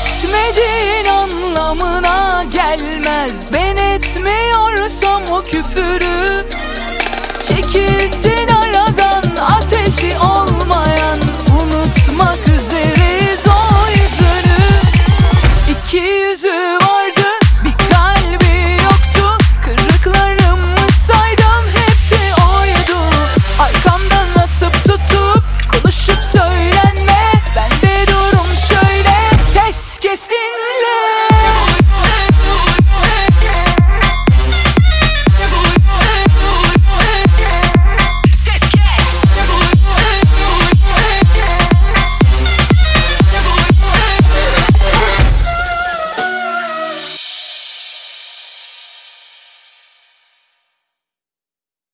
etmedin anlamına gelmez. Ben etmiyorsam o küfürü Çekilsin aradan ateşi olmayan Unutmak üzereyiz o yüzünü. İki yüzü vardı bir kalbi yoktu. Kırıklarımı saydım hepsi oydu. Arkamdan atıp tutup konuşup söylenme wasting